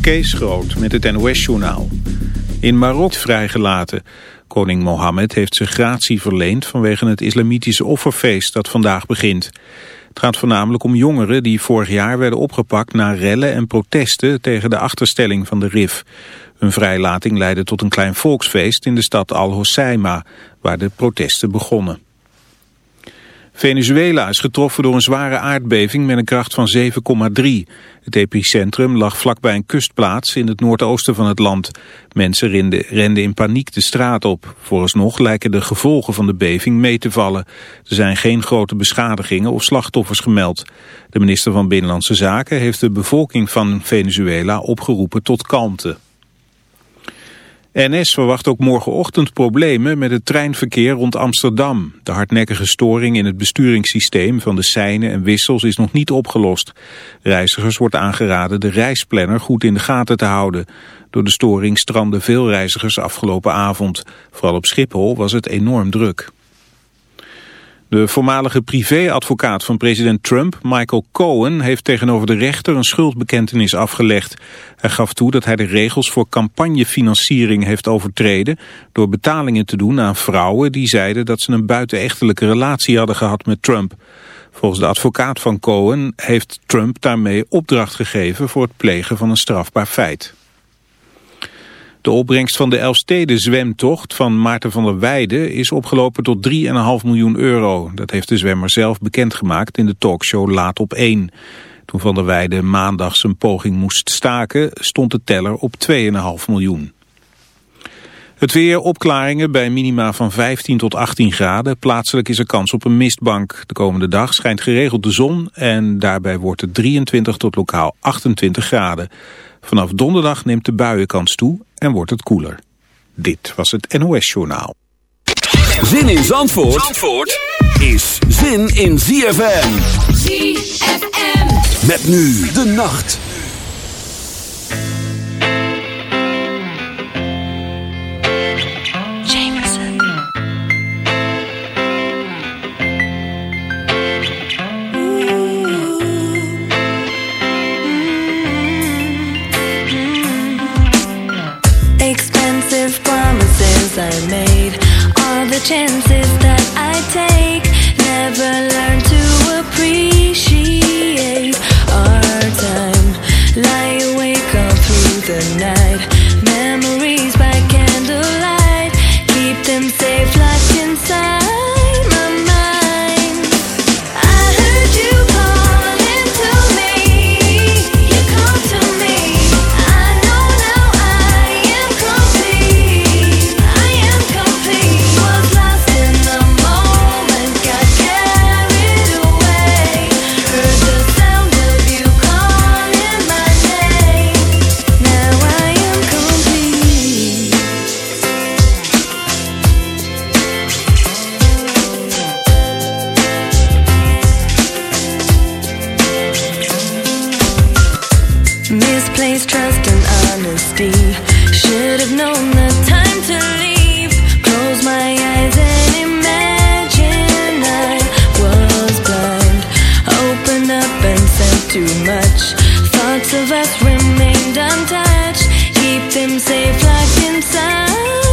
Kees Groot met het NOS-journaal. In Marokko vrijgelaten. Koning Mohammed heeft zich gratie verleend vanwege het islamitische offerfeest dat vandaag begint. Het gaat voornamelijk om jongeren die vorig jaar werden opgepakt na rellen en protesten tegen de achterstelling van de RIF. Hun vrijlating leidde tot een klein volksfeest in de stad Al-Hoceima, waar de protesten begonnen. Venezuela is getroffen door een zware aardbeving met een kracht van 7,3. Het epicentrum lag vlakbij een kustplaats in het noordoosten van het land. Mensen renden, in paniek de straat op. Vooralsnog lijken de gevolgen van de beving mee te vallen. Er zijn geen grote beschadigingen of slachtoffers gemeld. De minister van Binnenlandse Zaken heeft de bevolking van Venezuela opgeroepen tot kalmte. NS verwacht ook morgenochtend problemen met het treinverkeer rond Amsterdam. De hardnekkige storing in het besturingssysteem van de seinen en wissels is nog niet opgelost. Reizigers wordt aangeraden de reisplanner goed in de gaten te houden. Door de storing stranden veel reizigers afgelopen avond. Vooral op Schiphol was het enorm druk. De voormalige privéadvocaat van president Trump, Michael Cohen, heeft tegenover de rechter een schuldbekentenis afgelegd. Hij gaf toe dat hij de regels voor campagnefinanciering heeft overtreden door betalingen te doen aan vrouwen die zeiden dat ze een buitenechtelijke relatie hadden gehad met Trump. Volgens de advocaat van Cohen heeft Trump daarmee opdracht gegeven voor het plegen van een strafbaar feit. De opbrengst van de Elfsteden zwemtocht van Maarten van der Weijden is opgelopen tot 3,5 miljoen euro. Dat heeft de zwemmer zelf bekendgemaakt in de talkshow Laat op 1. Toen Van der Weijden maandag zijn poging moest staken, stond de teller op 2,5 miljoen. Het weer opklaringen bij minima van 15 tot 18 graden. Plaatselijk is er kans op een mistbank. De komende dag schijnt geregeld de zon en daarbij wordt het 23 tot lokaal 28 graden. Vanaf donderdag neemt de buienkans toe en wordt het koeler. Dit was het NOS Journaal. Zin in Zandvoort, Zandvoort is zin in ZFM. ZFM. Met nu de nacht. I made, all the chances that I take, never learn to appreciate our time. Lie awake all through the night, remained untouched. Keep them safe locked inside.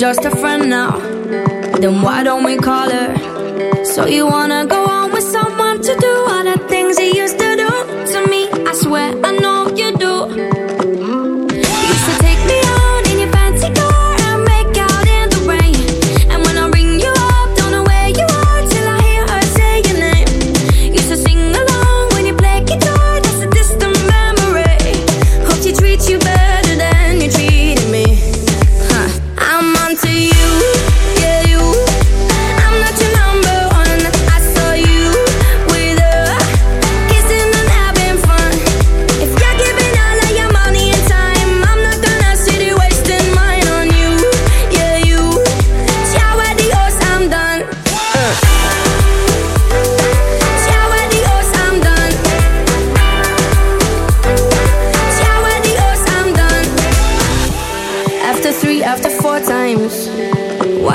just a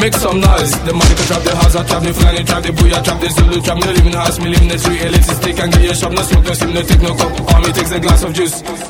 Make some noise. The money can trap the house, I trap the flying, trap the booyah, trap the Zulu, trap in the house, me live in the tree, elixir stick and get your shop, no smoke, no steam, no take no cup. Me takes a glass of juice.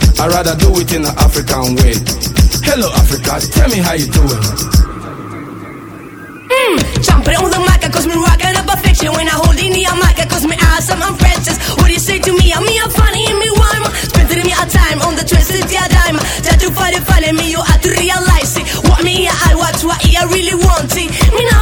I'd rather do it in an African way. Hello, Africa, tell me how you doing. Mm, jumping on the mic, cause me rocking up a fiction. When I hold in the mic, cause me awesome, I'm princess. What do you say to me? I'm me, I'm funny, me rhyme. Spending me a time on the twisted yeah dime. Try to find it, find me, you have to realize it. What me, I watch, what I really want it. Me not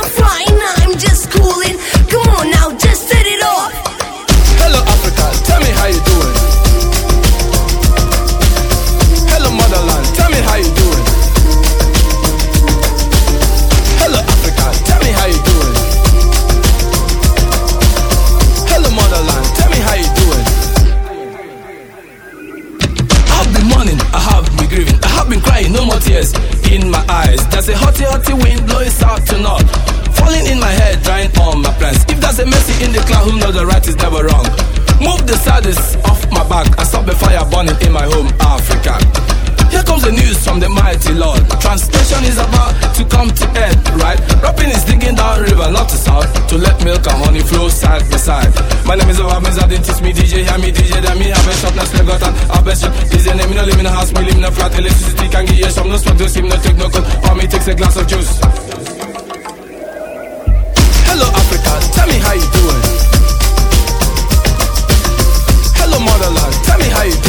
Been I have been grieving, I have been crying, no more tears in my eyes. There's a hotty, hotty wind blowing south to north, falling in my head, drying on my plans. If there's a mercy in the cloud, who knows the right is never wrong. Move the saddest off my back and stop the fire burning in my home, Africa. Here comes the news from the mighty Lord. Translation is about to come to end, right? Rapping is digging down river, not to south, to let milk and honey flow side by side. My name is Obama, I didn't teach me DJ, hear me DJ, then me have a shop, now slave got and have a shop. DJ name, me no live in a house, me live in a flat, electricity can give you some, no smoke, no steam, no take no cold, or me takes a glass of juice. Hello Africa, tell me how you doing. Hello motherland, tell me how you doing.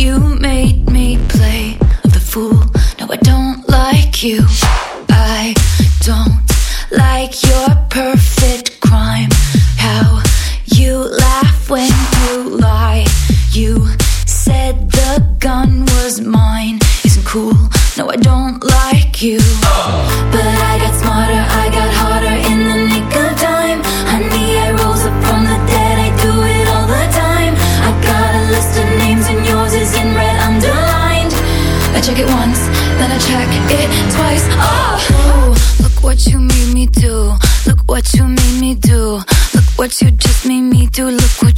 You made me play the fool. No, I don't like you. I don't like your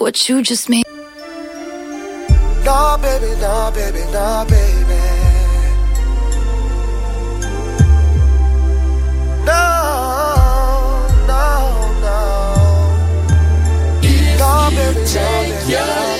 Look what you just made. No, baby, no, baby, no, baby. No, no, no. No, baby, no, baby, no,